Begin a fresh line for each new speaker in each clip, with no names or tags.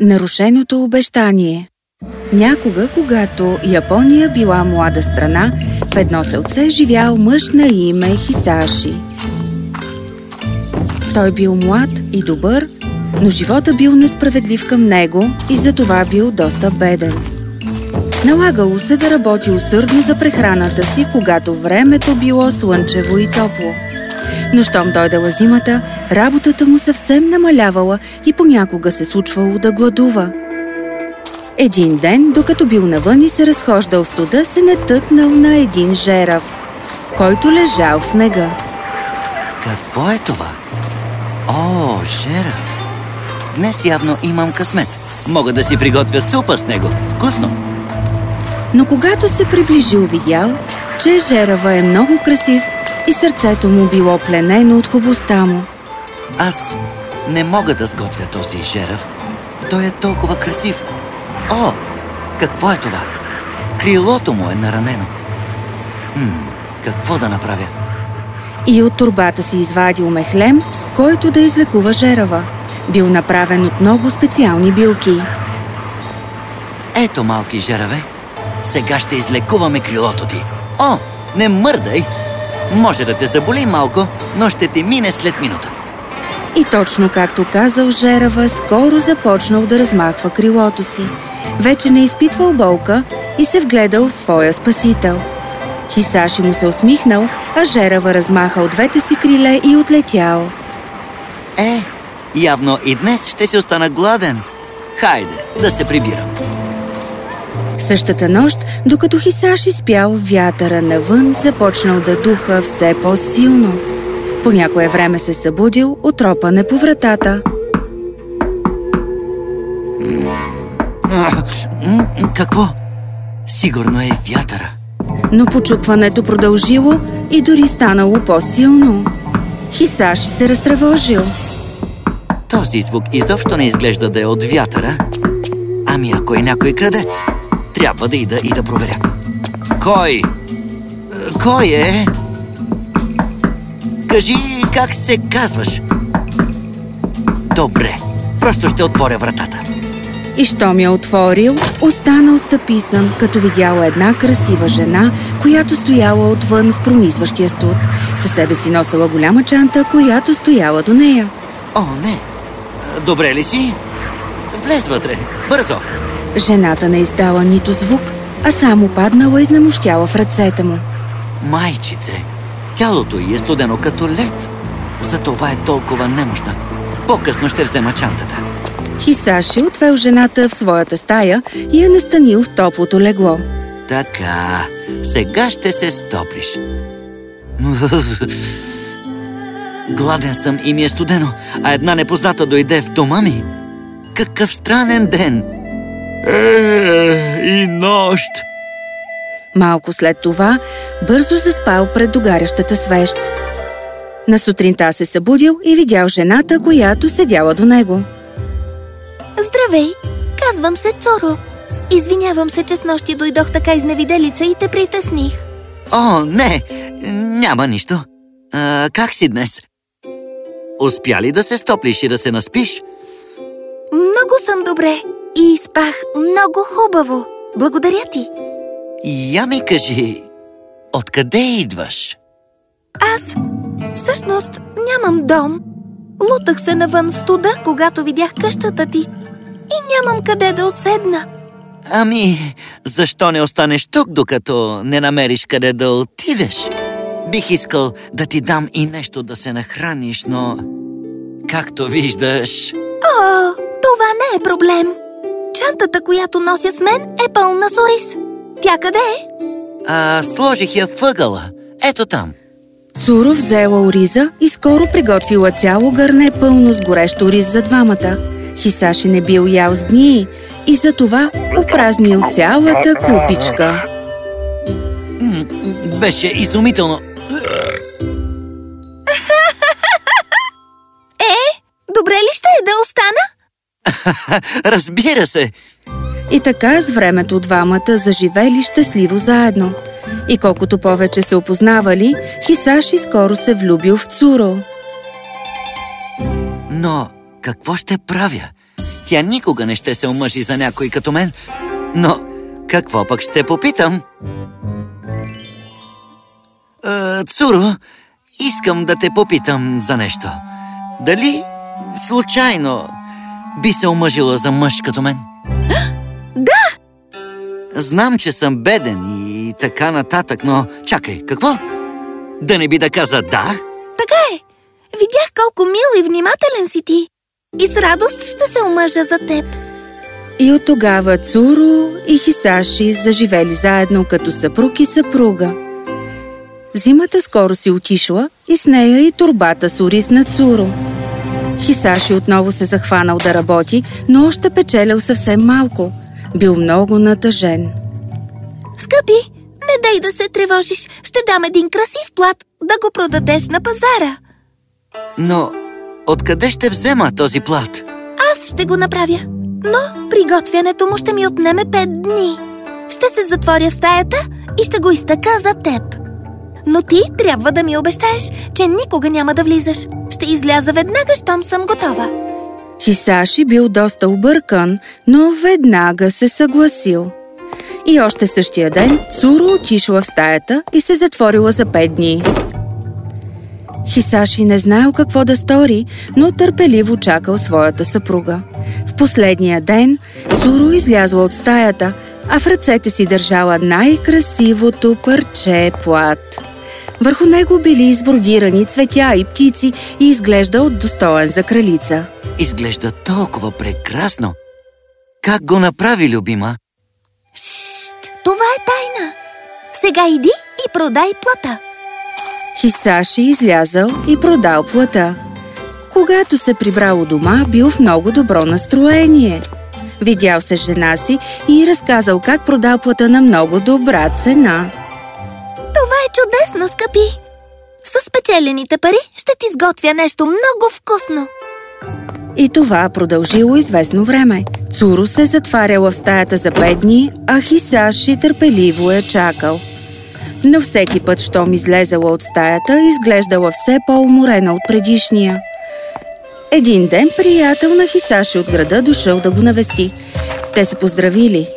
Нарушеното обещание Някога, когато Япония била млада страна, в едно селце живял мъж на име Хисаши. Той бил млад и добър, но живота бил несправедлив към него и затова бил доста беден. Налагало се да работи усърдно за прехраната си, когато времето било слънчево и топло. Но щом дойдела зимата, работата му съвсем намалявала и понякога се случвало да гладува. Един ден, докато бил навън и се разхождал студа, се натъкнал на един жерав, който лежал в снега.
Какво е това? О, жерав! Днес явно имам късмет. Мога да си приготвя супа с него. Вкусно!
Но когато се приближил, видял, че жерава е много красив и сърцето му било пленено от хубостта му.
Аз не мога да сготвя този жерав. Той е толкова красив. О, какво е това? Крилото му е наранено. Хм, какво да направя?
И от турбата си извадил мехлем, с който да излекува жерава. Бил направен от много специални билки.
Ето, малки жераве, сега ще излекуваме крилото ти. О, не мърдай! Може да те заболи малко, но ще ти мине след минута.
И точно както казал Жерава, скоро започнал да размахва крилото си. Вече не изпитвал болка и се вгледал в своя спасител. Хисаши му се усмихнал, а Жерава размахал двете си криле и отлетял.
Е, явно и днес ще си остана гладен. Хайде, да се прибирам.
Същата нощ, докато Хисаши спял, вятъра навън започнал да духа все по-силно. По някое време се събудил от ропане по вратата.
Какво? Сигурно е вятъра.
Но почукването продължило и дори станало по-силно. Хисаши се разтревожил.
Този звук изобщо не изглежда да е от вятъра. Ами ако е някой крадец, трябва да ида и да проверя. Кой? Кой е? Кажи как се казваш. Добре, просто ще отворя вратата.
И щом я отворил, останал стъписан, като видял една красива жена, която стояла отвън в пронизващия студ. Със себе си носила голяма чанта, която стояла до нея.
О, не! Добре ли си? Влез вътре, бързо!
Жената не издала нито звук, а само паднала и знамощяла в ръцете му.
Майчице, тялото й е студено като лед. Затова е толкова немощна. По-късно ще взема чантата.
Хисаши отвел жената в своята стая и я настанил в топлото легло.
Така, сега ще се стоплиш. Гладен съм и ми е студено, а една непозната дойде в дома ми. Какъв странен ден! Е, и нощ!
Малко след това бързо заспал пред догарящата свещ. На сутринта се събудил и видял жената, която седяла до него.
Здравей! Казвам се Цоро. Извинявам се, че с нощи дойдох така изневиделица и те притесних.
О, не! Няма нищо. А, как си днес? Успя ли да се стоплиш и да се наспиш?
Много съм добре и спах много хубаво. Благодаря ти.
Я ми кажи, откъде идваш?
Аз всъщност нямам дом. Лутах се навън в студа, когато видях къщата ти. И нямам къде да отседна.
Ами, защо не останеш тук, докато не намериш къде да отидеш? Бих искал да ти дам и нещо да се нахраниш, но... Както виждаш...
О, това не е проблем. Чантата, която нося с мен, е пълна с ориз. Тя къде е?
А, сложих я въгъла. Ето там.
Цуро взела ориза и скоро приготвила цяло гърне пълно с горещ ориз за двамата. Хисаши не бил ял с дни и затова опразнил цялата купичка.
Беше изумително. Разбира се.
И така с времето двамата заживели щастливо заедно. И колкото повече се опознавали, Хисаши скоро се влюбил в Цуро.
Но какво ще правя? Тя никога не ще се омъжи за някой като мен. Но какво пък ще попитам? А, Цуро, искам да те попитам за нещо. Дали случайно би се омъжила за мъж като мен?
Да!
Знам, че съм беден и така нататък, но чакай, какво? Да не би да каза да?
Така е! Видях колко мил и внимателен си ти. И с радост ще се омъжа за теб.
И от тогава Цуро и Хисаши заживели заедно като съпруг и съпруга. Зимата скоро си отишла и с нея и турбата с ориз на Цуро. Хисаши отново се захванал да работи, но още печелял съвсем малко. Бил много натъжен.
Скъпи, не дай да се тревожиш. Ще дам един красив плат да го продадеш на пазара.
Но откъде ще взема този плат?
Аз ще го направя. Но приготвянето му ще ми отнеме пет дни. Ще се затворя в стаята и ще го изтъка за теб. Но ти трябва да ми обещаеш, че никога няма да влизаш. Ще изляза веднага, щом съм готова.
Хисаши бил доста объркан, но веднага се съгласил. И още същия ден Цуро отишла в стаята и се затворила за пет дни. Хисаши не знаел какво да стори, но търпеливо чакал своята съпруга. В последния ден Цуро излязла от стаята, а в ръцете си държала най-красивото парче плат. Върху него били избродирани цветя и птици и изглеждал достоен за кралица.
Изглежда толкова прекрасно. Как го направи, любима?
Шшт, това е тайна. Сега иди и продай плата.
Хисаши излязъл и продал плата. Когато се прибрал у дома, бил в много добро настроение. Видял се жена си и разказал как продал плата на много добра цена.
Е чудесно, скъпи! С спечелените пари ще ти сготвя нещо много вкусно.
И това продължило известно време. Цуро се затваряла в стаята за пет дни, а Хисаши търпеливо я чакал. Но всеки път, щом излезала от стаята, изглеждала все по-уморена от предишния. Един ден приятел на Хисаши от града дошъл да го навести. Те се поздравили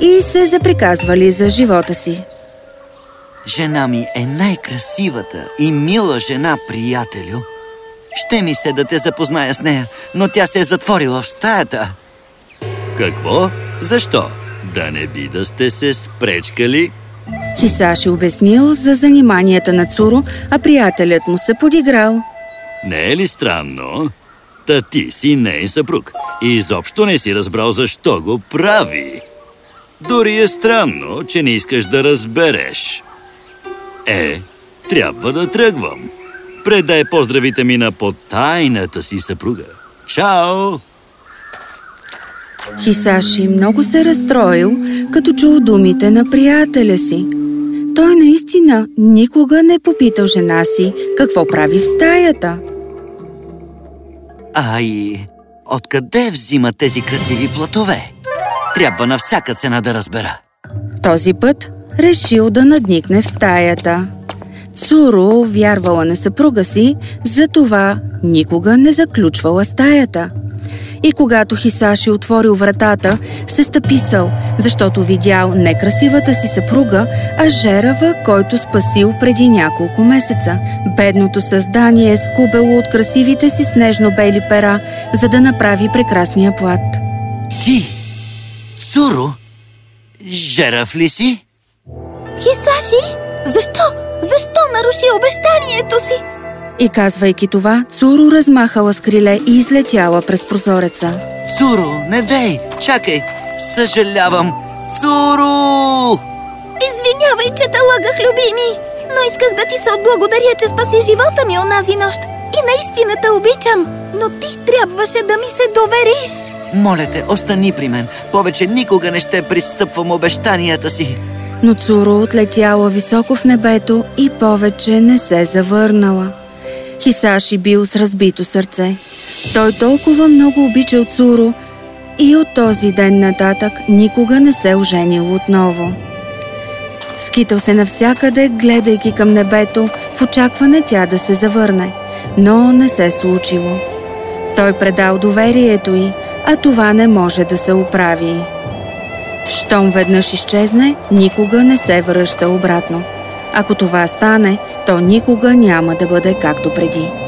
и се заприказвали за живота си.
Жена ми е най-красивата и мила жена, приятелю. Ще ми се да те запозная с нея, но тя се е затворила в стаята. Какво? Защо? Да не би да сте се спречкали?
Хисаши обяснил за заниманията на Цуро, а приятелят му се подиграл.
Не е ли странно? Та ти си нейн съпруг и изобщо не си разбрал защо го прави. Дори е странно, че не искаш да разбереш. Е, трябва да тръгвам. Предай поздравите ми на потайната си съпруга. Чао!
Хисаши много се разстроил, като чул думите на приятеля си. Той наистина никога не попитал жена си какво прави в стаята.
Ай, откъде взима тези красиви платове? Трябва на всяка цена да разбера.
Този път решил да надникне в стаята. Цуро вярвала на съпруга си, затова никога не заключвала стаята. И когато Хисаши отворил вратата, се стъписал, защото видял не красивата си съпруга, а жерава, който спасил преди няколко месеца. Бедното създание е скубело от красивите си снежно-бели пера, за да направи прекрасния плат.
Ти, Цуро, жерав ли си?
Хисаши, защо? Защо наруши обещанието си?
И казвайки това, Цуро размахала с криле и излетяла през прозореца.
Цуро, не дей! Чакай! Съжалявам! Цуро!
Извинявай, че те лъгах, любими, но исках да ти се отблагодаря, че спаси живота ми онази нощ. И наистина те обичам, но ти трябваше да ми се довериш.
Моля те, остани при мен. Повече никога не ще пристъпвам обещанията си.
Но Цуро отлетяла високо в небето и повече не се завърнала. Хисаши бил с разбито сърце. Той толкова много обичал Цуро и от този ден нататък никога не се оженил отново. Скитал се навсякъде, гледайки към небето, в очакване тя да се завърне, но не се случило. Той предал доверието й, а това не може да се оправи. Щом веднъж изчезне, никога не се връща обратно. Ако това стане, то никога няма да бъде както преди.